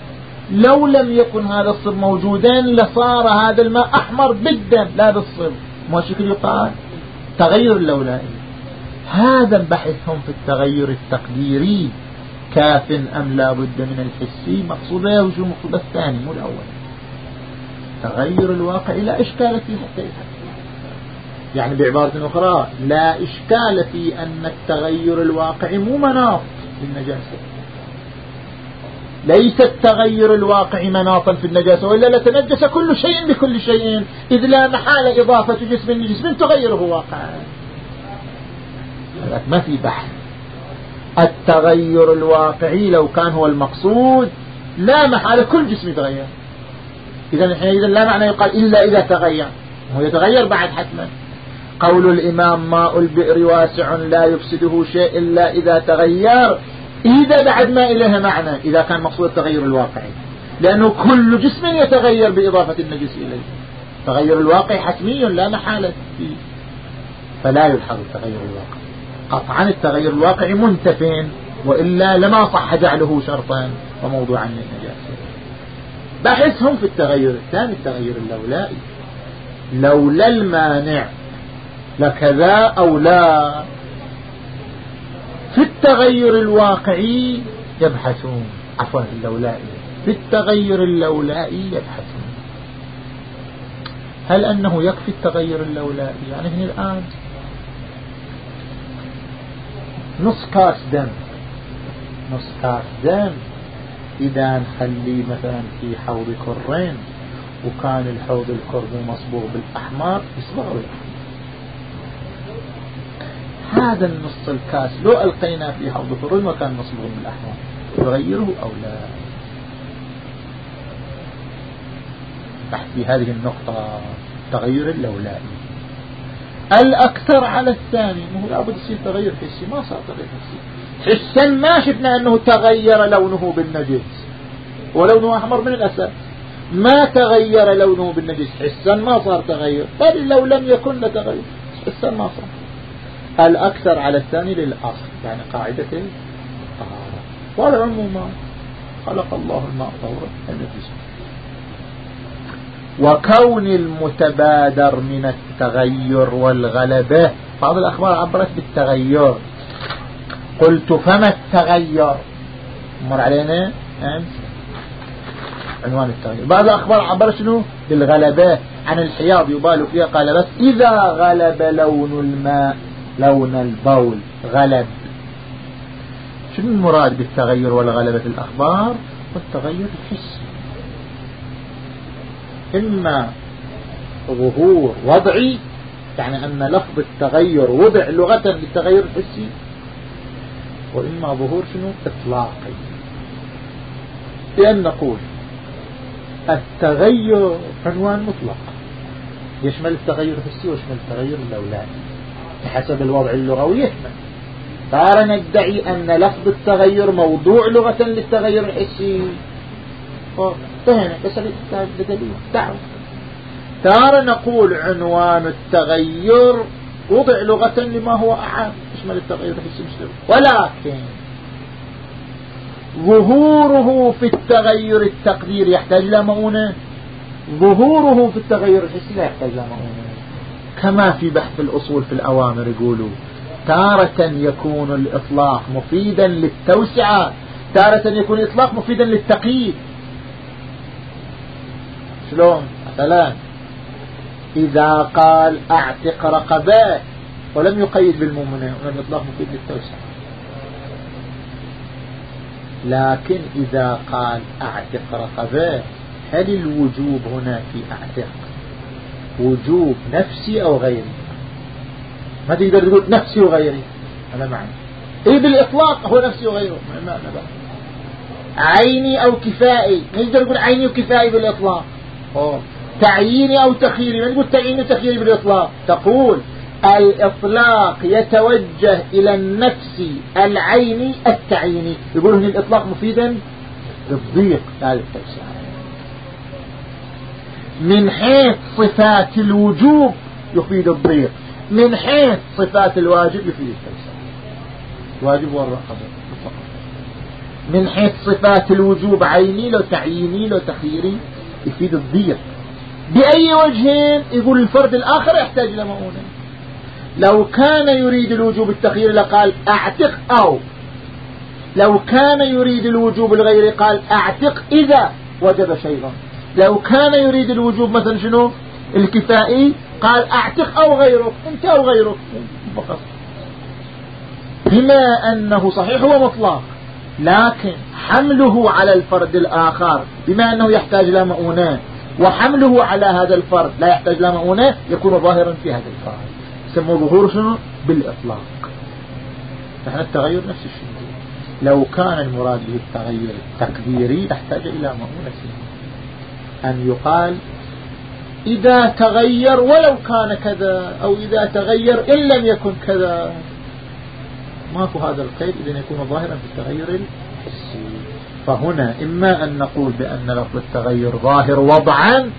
Speaker 1: لو لم يكن هذا الصبغ موجودا لصار هذا الماء أحمر بالدم لا بالصبغ. ما شكل يقال؟ تغير اللولائي هذا بحثهم في التغير التقديري. كاف أم لا بد من الحسي مقصوده وشو مقصود الثاني مو الأول. تغير الواقع لا إشكال فيه حتى يعني بعبارة أخرى لا إشكال في أن التغير الواقعي مو مناط للنجاسة. ليس التغير الواقعي مناطا في النجاسة وإلا لتنجس كل شيء بكل شيء إذ لا محال إضافة جسم لجسم تغيره واقعا. ما في بحث. التغير الواقعي لو كان هو المقصود لا محالة كل جسم يتغير. إذا حينئذ لا معنى يقال إلا إذا تغير. هو يتغير بعد حتما. قول الإمام ماء البئر واسع لا يفسده شيء إلا إذا تغير. إذا بعد ما إليها معنى إذا كان مقصود التغير الواقعي. لأنه كل جسم يتغير بإضافة النجس إليه. تغير الواقع حتمي لا محالة فيه. فلا يلحظ التغير الواقعي. قطعا التغير الواقعي منتف وإلا لما صح جعله شرطا وموضوعا للنجاسة بحثهم في التغير الثاني التغير اللولائي. لولا المانع لكذا أو لا في التغير الواقعي يبحثون. عفوا اللولائي. في التغير اللولائي يبحثون. هل أنه يكفي التغير اللولائي؟ يعني هنا الآن نص كاس دم. نص كاس دم. إذا نخليه مثلا في حوض كرين وكان الحوض الكر مصبوغ بالأحمر يصبغ بالأحمر هذا النص الكاس لو ألقينا في حوض كرين وكان مصبوغ بالأحمر يغيره أو لا؟ بحث في هذه النقطة تغير اللولائي الأكثر على الثاني هو لابد يصير تغير حسي ما صار تغير حسي حسا ما شفنا أنه تغير لونه بالنجس ولونه أحمر من الأساس ما تغير لونه بالنجس حسا ما صار تغير بل لو لم يكن لتغير حسا ما صار. الأكثر على الثاني للأصل يعني قاعدة الطهارة. والعموم خلق الله الماء طورا النجس وكون المتبادر من التغير والغلبة بعض الأخبار عبرت بالتغير. قلت فما التغير؟ مر علينا أمس عنوان التغير. بعض الأخبار عبرت شنو؟ بالغلبة. عن الحياض يبال فيها قال بس إذا غلب لون الماء لون البول غلب. شنو المراد بالتغير والغلبة في الأخبار؟ والتغير الحسي إما ظهور وضعي يعني أن لفظ التغير وضع لغة للتغير الحسي وإما ظهور شنو؟ إطلاقي. لأن نقول التغير عنوان مطلق. يشمل التغير الحسي ويشمل التغير اللولاني. حسب الوضع اللغوي يشمل. تارة ندعي أن لفظ التغير موضوع لغة للتغير الحسي. انتهينا بس بدليل دعوة تارة نقول عنوان التغير وضع لغة لما هو أعام يشمل التغير؟ الحسي مشترك ولكن ظهوره في التغير التقدير يحتاج إلى مؤونة. ظهوره في التغير الحسي لا يحتاج إلى مؤونة. كما في بحث الأصول في الأوامر يقولوا تارة يكون الإطلاق مفيدا للتوسعة. تارة يكون الإطلاق مفيدا للتقييد. شلون؟ مثلا إذا قال أعتق رقبات ولم يقيد بالمؤمنة الإطلاق مفيد للتوسعة لكن إذا قال أعتق رقبات هل الوجوب هنا في أعتق؟ وجوب نفسي أو غيري؟ ما تقدر تقول نفسي وغيري هذا معنى. إيه بالإطلاق هو نفسي وغيره ما بقى. عيني أو كفائي ما تقدر تقول عيني وكفائي بالإطلاق. تعييني أو تخييري؟ ما تقول تعييني وتخييري بالإطلاق. تقول الإطلاق يتوجه إلى النفس العيني التعييني. يقول هنا الإطلاق مفيدا؟ للضيق هذا التوسع من حيث صفات الوجوب يفيد الضيق. من حيث صفات الواجب يفيد التوسع واجب والرقبة من حيث صفات الوجوب عيني لو تعييني لو تخييري؟ يفيد الضيق. بأي وجه يقول الفرد الآخر يحتاج إلى مؤونة. لو كان يريد الوجوب التخيير لقال أعتق أو. لو كان يريد الوجوب الغير قال أعتق إذا وجب شيئا. لو كان يريد الوجوب مثلا شنو؟ الكفائي قال أعتق أو غيرك أنت أو غيرك. فقط بما أنه صحيح هو مطلق لكن حمله على الفرد الآخر بما أنه يحتاج إلى مؤونات وحمله على هذا الفرد لا يحتاج إلى مؤونات يكون ظاهرا في هذا الفرد. يسموه ظهور شنو؟ بالإطلاق. نحن التغير نفس الشيء. لو كان المراد به التغير التقديري يحتاج إلى مؤونة. أن يقال إذا تغير ولو كان كذا أو إذا تغير إن لم يكن كذا. ماكو هذا القيد إذا يكون ظاهرا في التغير الحسي فهنا إما أن نقول بأن لفظ التغير ظاهر وضعا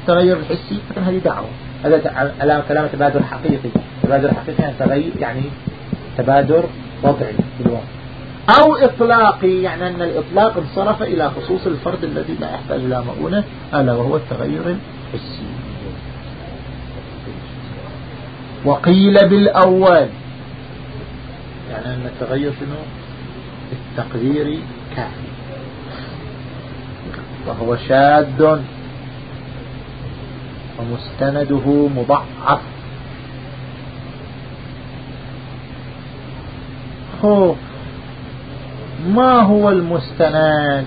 Speaker 1: التغير الحسي مثلا هذه دعوة. هذا على كلام تبادر حقيقي. تبادر حقيقي يعني تغير يعني تبادر وضعي في الواقع أو إطلاقي يعني أن الإطلاق انصرف إلى خصوص الفرد الذي لا يحتاج إلى مؤونة ألا وهو التغير الحسي. وقيل بالأول يعني أن التغير شنو؟ التقدير كافي. وهو شاد ومستنده مضعف. هو ما هو المستند؟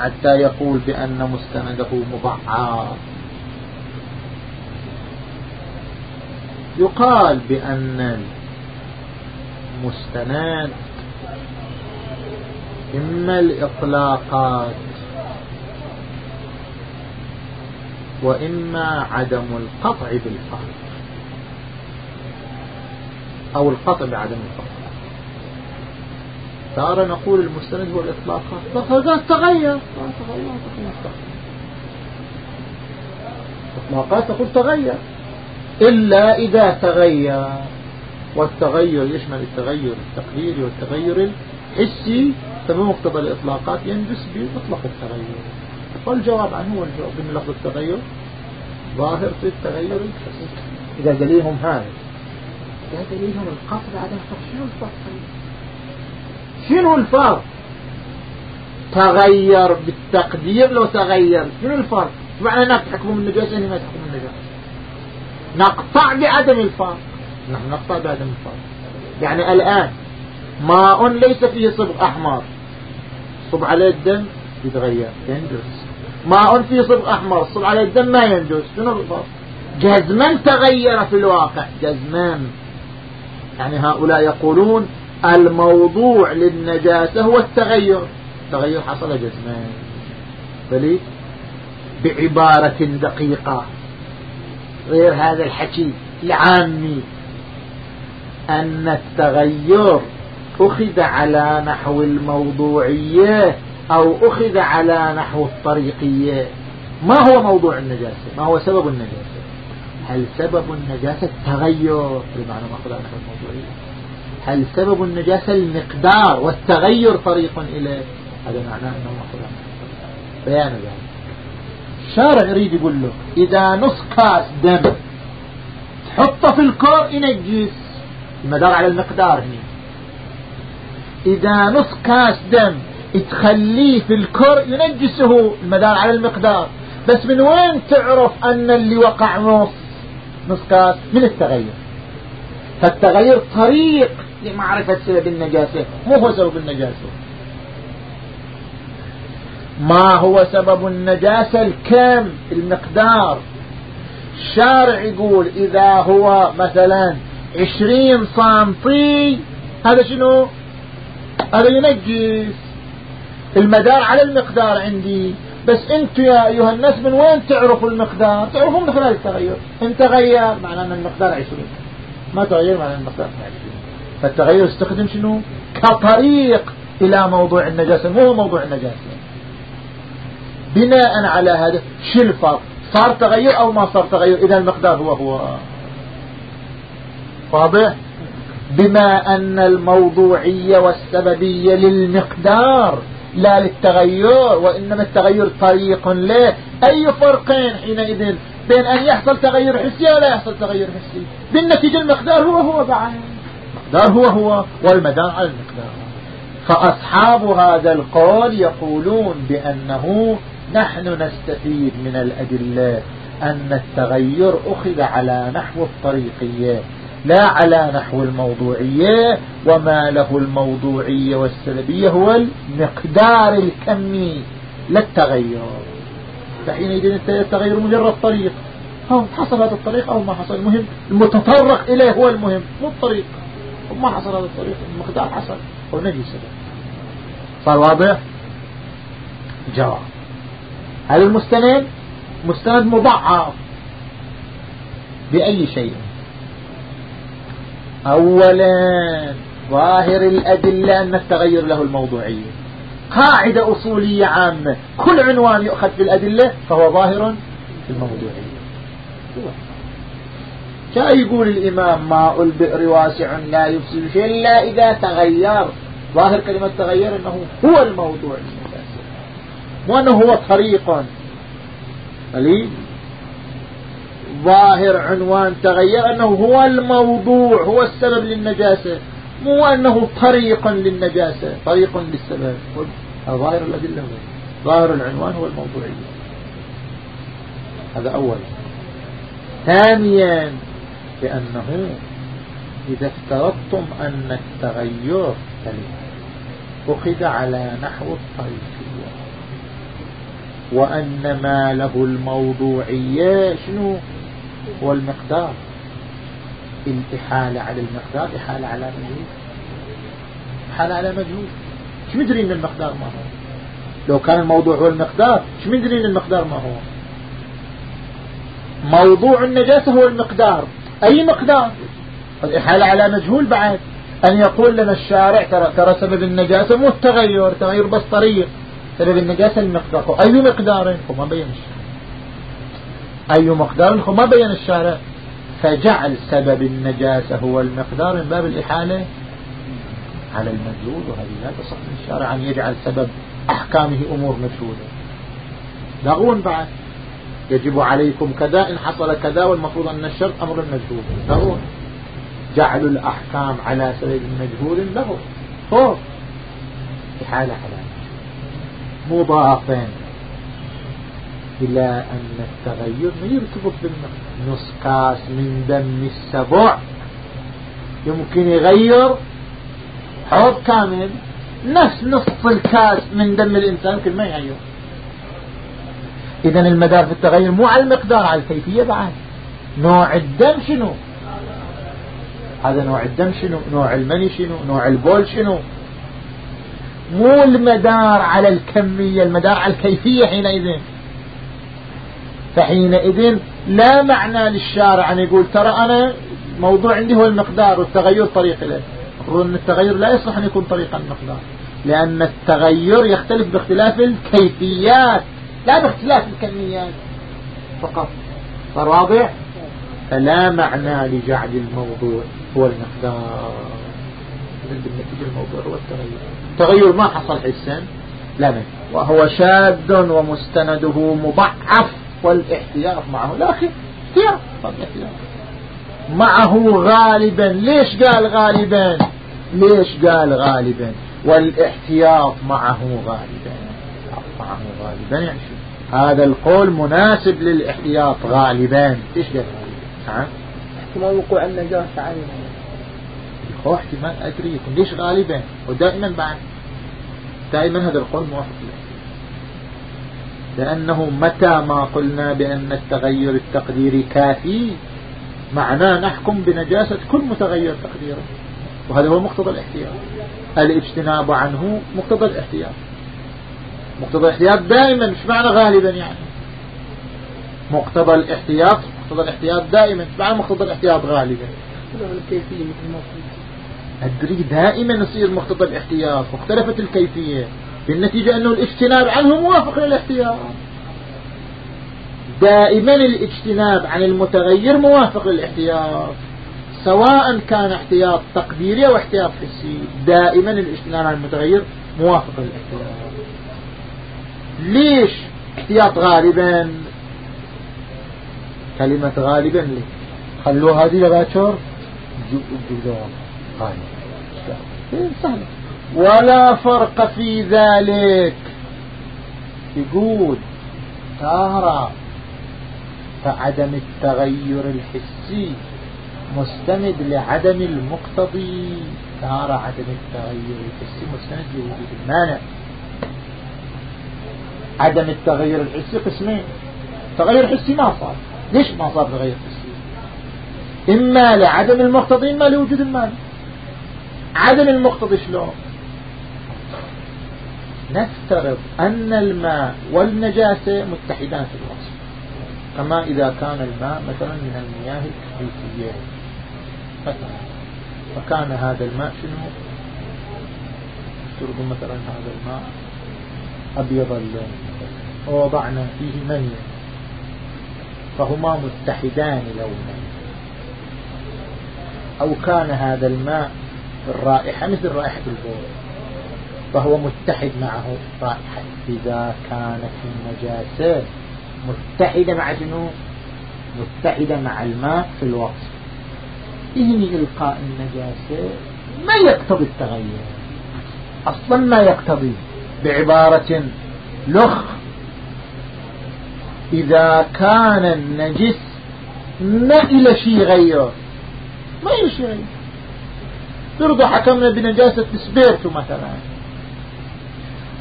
Speaker 1: حتى يقول بأن مستنده مضعف. يقال بأن المستند إما الإطلاقات وإما عدم القطع بالفرق أو القطع بعدم الفرق تارة نقول المستند هو الإطلاقات. فقط تغير. إطلاقات تقول تغير. إلا إذا تغير. والتغير يشمل التغير التقديري والتغير الحسي. فبمقتضى الإطلاقات ينجس بمطلق التغير. والجواب عنه هو الجواب لفظ التغير ظاهر في التغير الحسي. إذا دليلهم هذا. إذا دليلهم القصد عدم شنو الفرق؟ شنو الفرق؟ تغير بالتقدير لو تغير. شنو الفرق؟ معنى انك تحكم النجاسة هنا ما تحكم النجاسة. نقطع بعدم الفرق. نحن نقطع بعدم الفرق يعني الآن ماء ليس فيه صبغ أحمر. صب عليه الدم يتغير ينجس ماء فيه صبغ أحمر صب عليه الدم ما ينجس شنو الفرق جزما تغير في الواقع. جزما. يعني هؤلاء يقولون الموضوع للنجاسة هو التغير. التغير حصل جزمان فلي؟ بعبارة دقيقة. غير هذا الحكي. العامي أن التغير أخذ على نحو الموضوعية أو أخذ على نحو الطريقية. ما هو موضوع النجاسة؟ ما هو سبب النجاسة؟ هل سبب النجاسة التغير؟ بمعنى ما على نحو الموضوعية. هل سبب النجاسة المقدار والتغير طريق إليه هذا معناه أنه أخذ على بيان ذلك. الشارع يريد يقول له إذا نص كاس دم تحطه في الكور ينجس المدار على المقدار هنا إذا نص كاس دم تخليه في الكور ينجسه المدار على المقدار. بس من وين تعرف أن اللي وقع نص؟ نص كاس من التغير. فالتغير طريق لمعرفة سبب النجاسة مو هو سبب النجاسة. ما هو سبب النجاسة؟ الكم المقدار. الشارع يقول إذا هو مثلا عشرين سنتي هذا شنو؟ هذا ينجس. المدار على المقدار عندي. بس أنتم يا أيها الناس من وين تعرفوا المقدار؟ تعرفوا من خلال التغير. ان تغير معناه ان المقدار عشرين. ما تغير معناه المقدار عشرين. فالتغير استخدم شنو؟ كطريق إلى موضوع النجاسة. مو موضوع النجاسة. بناء على هذا شو الفرق صار تغير أو ما صار تغير؟ إذا المقدار هو هو. واضح بما أن الموضوعية والسببية للمقدار لا للتغير وإنما التغير طريق له. أي فرقين حينئذ بين أن يحصل تغير حسي ولا يحصل تغير حسي؟ بالنتيجة المقدار هو هو بعد. المقدار هو هو والمدار على المقدار. فأصحاب هذا القول يقولون بأنه نحن نستفيد من الأدلة أن التغير أخذ على نحو الطريقية. لا على نحو الموضوعية وما له الموضوعية والسلبية هو المقدار الكمي لا التغير فحينئذ التغير مجرد طريق. هو حصل هذا الطريق أو ما حصل. المهم المتطرق إليه هو المهم مو الطريق. وما حصل هذا الطريق المقدار حصل. هو نجي سبب. صار واضح؟ جواب. هل المستند؟ مستند مضعف. بأي شيء؟ أولا ظاهر الأدلة أن التغير له الموضوعية. قاعدة أصولية عامة كل عنوان يؤخذ في الأدلة فهو ظاهر في الموضوعية. جاء يقول الإمام؟ ماء البئر واسع لا يفسد شيء إلا إذا تغير. ظاهر كلمة تغير أنه هو الموضوع. وأنه هو طريق ظاهر عنوان تغير أنه هو الموضوع هو السبب للنجاسة. مو أنه طريق للنجاسة طريق للسبب. ظاهر الأدلة ظاهر العنوان هو الموضوعية. هذا أولا ثانيا لأنه إذا افترضتم أن التغير أخذ على نحو الطريقية. وأن ما له الموضوعية شنو؟ هو المقدار الإحالة على المقدار إحالة على مجهول. إحالة على مجهول. شو مدري إن المقدار ما هو؟ لو كان الموضوع هو المقدار شو مدري إن المقدار ما هو؟ موضوع النجاسة هو المقدار. أي مقدار؟ الإحالة على مجهول بعد. أن يقول لنا الشارع ترى, ترى سبب النجاسة مو التغير تغير بس طريق. سبب النجاسة المقدار. أي مقدار؟ ما بين الشارع أي مقدار ما بين الشارع. فجعل سبب النجاسة هو المقدار من باب الإحالة على المجهول وهذه لا تصح من الشارع أن يجعل سبب أحكامه أمور مجهولة. لغون بعد. يجب عليكم كذا إن حصل كذا والمفروض أن الشرط أمر مجهول. لغون جعل الأحكام على سبب مجهول له. خوف. إحالة على مضافين إلى أن التغير يرتبط بالنص من دم السبع. يمكن يغير حوض كامل نفس نصف الكاس من دم الإنسان كل ما يغير. إذا المدار في التغير مو على المقدار على الكيفية بعد. نوع الدم شنو؟ هذا نوع الدم شنو؟ نوع المني شنو؟ نوع البول شنو؟ مو المدار على الكمية المدار على الكيفية حينئذ. فحينئذ لا معنى للشارع أن يقول ترى أنا موضوع عندي هو المقدار والتغير طريق المفروض أن التغير لا يصلح أن يكون طريقا المقدار. لأن التغير يختلف باختلاف الكيفيات لا باختلاف الكميات فقط. صار واضح فلا معنى لجعل الموضوع هو المقدار. بالنتيجة الموضوع هو التغير. التغير ما حصل حسا لا. وهو شاذ ومستنده مضعف. والاحتياط معه. لا أخي احتياط. معه غالبا. ليش قال غالبا؟ ليش قال غالبا؟ والاحتياط معه غالبا. معه غالبا يعني شو؟ هذا القول مناسب للاحتياط غالبا. إيش قال
Speaker 3: نعم احتمال وقوع النجاسة عليه
Speaker 1: هو احتمال يكون ليش غالبا؟ ودائما بعد دائما هذا القول موافق له لأنه متى ما قلنا بأن التغير التقديري كافي معناه نحكم بنجاسة كل متغير تقديرا وهذا هو مقتضى الاحتياط. الاجتناب عنه مقتضى الاحتياط. مقتضى الاحتياط دائما مش معنى غالبا يعني. مقتضى الاحتياط مقتضى الاحتياط دائما. مش معنى مقتضى الاحتياط غالبا. أدري دائما يصير مقتضى الاحتياط. واختلفت الكيفية. بالنتيجة أنه الاجتناب عنه موافق للاحتياط دائما الاجتناب عن المتغير موافق للاحتياط سواء كان احتياط تقديري أو احتياط حسي دائما الاجتناب عن المتغير موافق للاحتياط ليش احتياط غالبا كلمة غالبا ليه خلوها هذه لغاتشور جودون غالبا سهلة ولا فرق في ذلك. يقول تارة فعدم التغير الحسي مستند لعدم المقتضي. تارة عدم التغير الحسي مستند لوجود المانع. عدم التغير الحسي قسمين. تغير حسي ما صار. ليش ما صار تغير حسي؟ إما لعدم المقتضي إما لوجود المانع. عدم المقتضي شلون؟ نفترض أن الماء والنجاسة متحدان في الوصف. كما إذا كان الماء مثلا من المياه الكبريتية مثلا فكان هذا الماء شنو؟ نفترض مثلا هذا الماء أبيض اللون ووضعنا فيه مني فهما متحدان لونا أو كان هذا الماء الرائحة مثل رائحة البول. فهو متحد معه. رائحة إذا كانت النجاسة متحدة مع شنو؟ متحدة مع الماء في الوصف إهني إلقاء النجاسة ما يقتضي التغير. أصلا ما يقتضي. بعبارة لخ. إذا كان النجس ما إلى شيء غير ما إلى شيء ترضى حكمنا بنجاسة سبيرتو مثلا.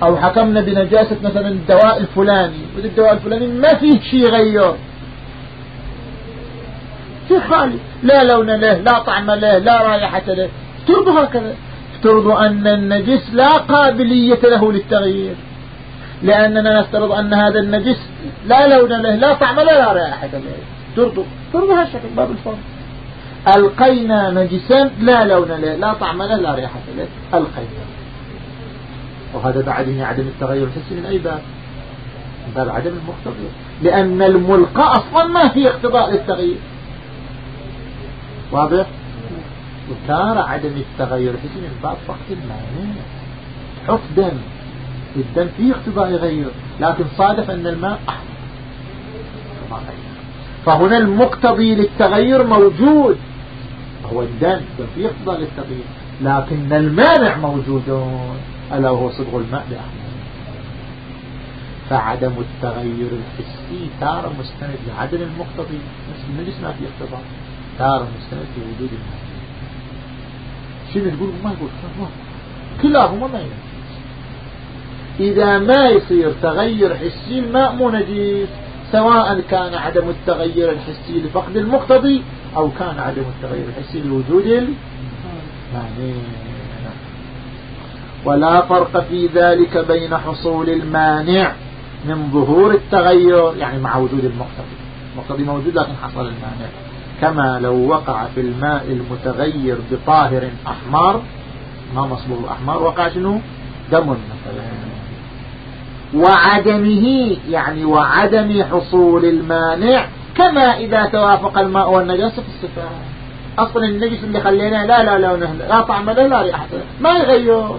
Speaker 1: أو حكمنا بنجاسة مثلا الدواء الفلاني وذا الدواء الفلاني ما فيه شيء غير في خالي لا لون له لا طعم له لا رائحة له. افترضوا هكذا. افترضوا أن النجس لا قابلية له للتغيير. لأننا نفترض أن هذا النجس لا لون له لا طعم له لا رائحة له. افترضوا افترضوا هالشكل باب الفرض ألقينا نجسا لا لون له لا طعم له لا رائحة له. ألقينا. وهذا بعد عدم التغير الحسي من أي باب؟ من باب عدم المقتضي. لأن الملقى أصلا ما في اقتضاء للتغيير. واضح؟ وكان عدم التغير الحسي من باب فقط المعنى حط دم الدم فيه اقتضاء يغير لكن صادف أن الماء أحمر فهنا المقتضي للتغير موجود. هو الدم. فيه اقتضاء للتغيير. لكن المانع موجود ألا وهو صبغ الماء فعدم التغير الحسي تارة مستند لعدم المقتضي. نفس النجس ما في اقتضاء. تارة مستند لوجود الماء. شنو تقول ما يقول. كلاهما ما ينجس إذا ما يصير تغير حسي الماء مو نجيس. سواء كان عدم التغير الحسي لفقد المقتضي أو كان عدم التغير الحسي لوجود المانع ولا فرق في ذلك بين حصول المانع من ظهور التغير يعني مع وجود المقتضي. المقتضي موجود لكن حصل المانع. كما لو وقع في الماء المتغير بطاهر أحمر ما مصبوغ أحمر وقع شنو؟ دم مثلا. وعدمه يعني وعدم حصول المانع كما إذا توافق الماء والنجاسة في الصفات. أصلا النجس اللي خليناه لا لا لا لا, لا طعم له لا ريحة ما يغير.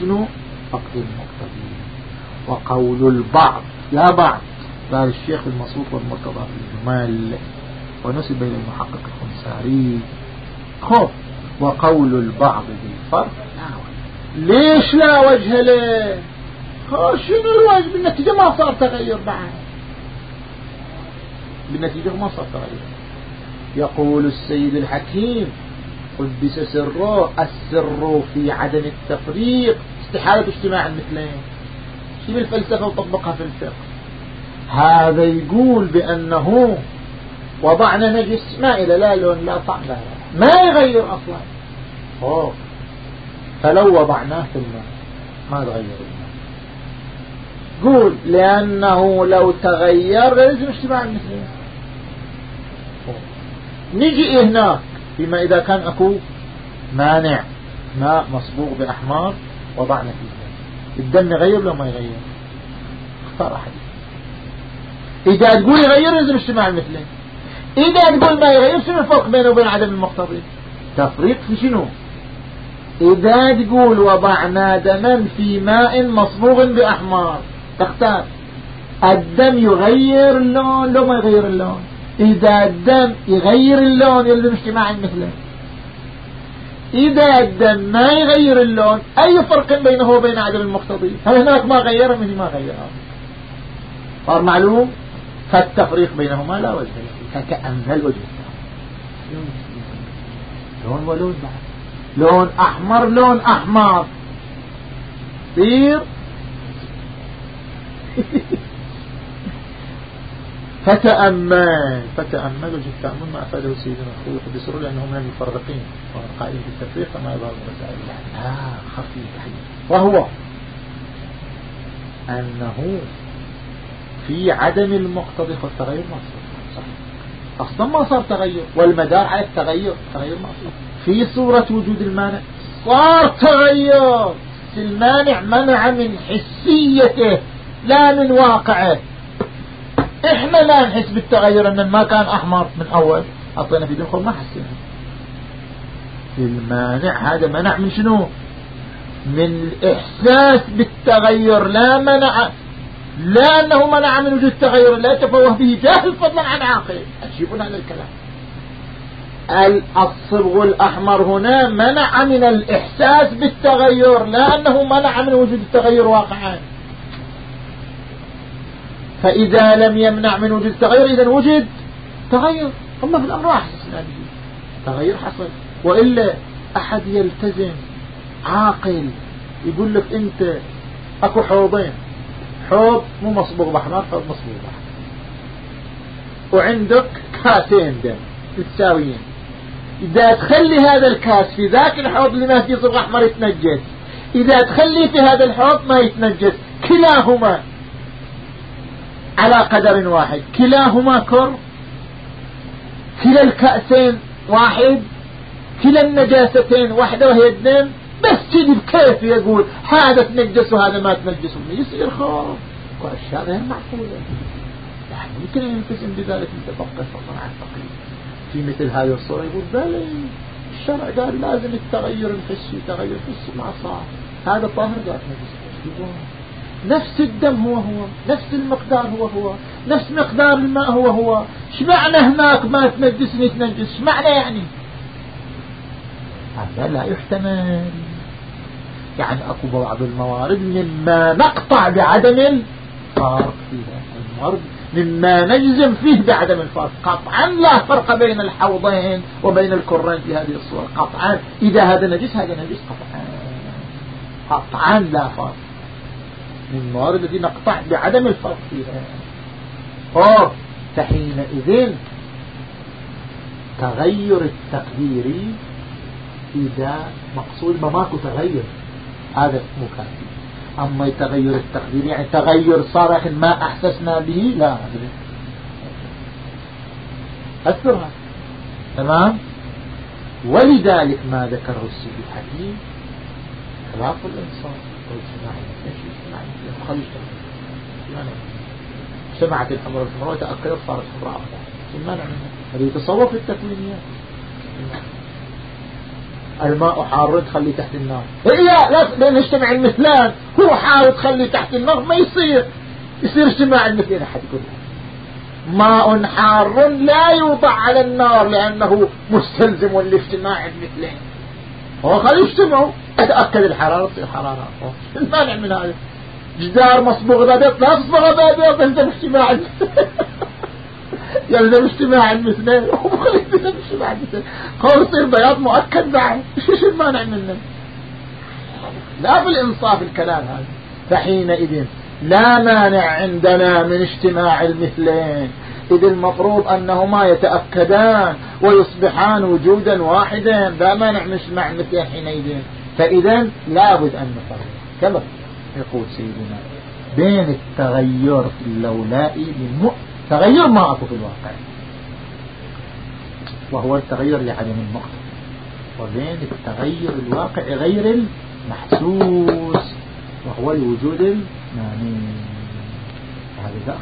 Speaker 1: شنو فقد المقتضي وقول البعض يا بعض قال الشيخ المصروف والمرتضى في الجمال ونسب إلى المحقق الخنساري. خب وقول البعض بالفرق ليش لا وجه له؟ شنو الواجب بالنتيجة ما صار تغير بعد. بالنتيجة ما صار تغير. يقول السيد الحكيم قدس سره السر في عدم التفريق استحالة اجتماع المثلين. شو بالفلسفة وطبقها في الفقه؟ هذا يقول بأنه وضعنا نجس ما إلى لا لون لا طعم لا ما يغير أصلا. أوه. فلو وضعناه في الماء ما تغير الماء. قول لأنه لو تغير لازم اجتماع المثلين. نجي هناك فيما إذا كان أكو مانع ماء مصبوغ بأحمار وضعنا فيه الدم يغير لو ما يغير؟ اختار أحد. إذا تقول يغير لازم اجتماع المثلين إذا تقول ما يغير شنو الفرق بينه وبين عدم المقتضي؟ تفريق في شنو؟ إذا تقول وضعنا دما في ماء مصبوغ بأحمار تختار. الدم يغير اللون لو ما يغير اللون. إذا الدم يغير اللون يلزم اجتماع المثلين إذا الدم ما يغير اللون أي فرق بينه وبين عدم المقتضي؟ هل هناك ما غيره؟ من ما غيره. صار معلوم؟ فالتفريق بينهما لا وجه له. فكأن الوجه لون ولون بعد. لون أحمر لون أحمر. صير فتأمل. فتأمل وجه التأمل ما أفاده سيدنا الخلق بسرور لأنه من المفرقين والقائل بالتفريق فما يظهر المسائل آه خفي وهو أنه في عدم المقتضي والتغير ما صار أصلا ما صار تغير والمدار على التغير تغير ما صار في صورة وجود المانع صار تغير. المانع منع من حسيته لا من واقعه. إحنا لا نحس بالتغير إن ما كان أحمر من أول. حطينا في دخول ما حسينا. المانع هذا منع من شنو؟ من الإحساس بالتغير. لا منع لا أنه منع من وجود التغير لا يتفوه به. جاهل فضلا عن عاقل. اجيبون هذا الكلام. الصبغ الأحمر هنا منع من الإحساس بالتغير. لا أنه منع من وجود التغير واقعا. فإذا لم يمنع من وجود التغير إذا وجد تغير. هم في الأمر به تغير حصل. وإلا أحد يلتزم عاقل يقول لك أنت أكو حوضين. حوض مو مصبوغ بأحمر حوض مصبوغ وعندك كاسين دم متساويين إذا تخلي هذا الكاس في ذاك الحوض اللي ما فيه صبغ أحمر يتنجس. إذا تخلي في هذا الحوض ما يتنجس. كلاهما على قدر واحد. كلاهما كر. كلا الكأسين واحد. كلا النجاستين واحدة وهي الدم بس تجي كيف يقول هذا تنجس وهذا ما تنجس. يصير خوف وأشياء غير معقولة. يعني يمكن أن يلتزم بذلك متفقه فضلا عن التقليد. في مثل هذه الصورة يقول بل الشرع قال لازم التغير الحسي تغير حسي ما صار هذا طاهر قال نجس. نفس الدم هو هو نفس المقدار هو هو نفس مقدار الماء هو هو. معنى هناك ما تنجسني تنجس؟ معنى يعني؟ هذا لا يحتمل. يعني أكو بعض الموارد مما نقطع بعدم الفرق فيها. الموارد مما نجزم فيه بعدم الفرق. قطعا لا فرق بين الحوضين وبين الكرين في هذه الصورة قطعا. إذا هذا نجس هذا نجس. قطعا. قطعا لا فرق. من الموارد التي نقطع بعدم الفرق فيها. أوه فحينئذ تغير التقديري إذا مقصود ما ماكو تغير. هذا مكافي أما التغير التقديري يعني تغير صار ما أحسسنا به لا أذكرها. تمام؟ ولذلك ما ذكره السيد الحكيم خلاف الإنصاف. واجتماع اجتماع خليج اجتمعت الحمراء الحمراء وتأكدت صارت حمراء أخضر المانع منها هذا يتصور في التكوينيات الماء حار تخلي تحت النار. لا لا نجتمع المثلان. هو حار تخلي تحت النار. ما يصير. يصير اجتماع المثلين. أحد يقول ماء حار لا يوضع على النار لأنه مستلزم لاجتماع المثلين. هو خلي يجتمعوا. تأكد الحرارة تصير حرارة. المانع من هذا؟ جدار مصبوغ بابيض لا تصبغ بابيض يلزم اجتماع يلزم اجتماع المثلين يلزم اجتماع المثلين هو يصير بياض مؤكد بعد إيش المانع منه لا بالإنصاف الكلام هذا. فحينئذ لا مانع عندنا من اجتماع المثلين. إذ المفروض أنهما يتأكدان ويصبحان وجودا واحدا لا مانع من اجتماع المثلين حينئذ. فإذا لابد أن نفرق. كما يقول سيدنا بين التغير في اللولاء تغير ما أكو في الواقع. وهو التغير لعدم المقصد وبين التغير الواقع غير المحسوس وهو الوجود المعني هذا داخل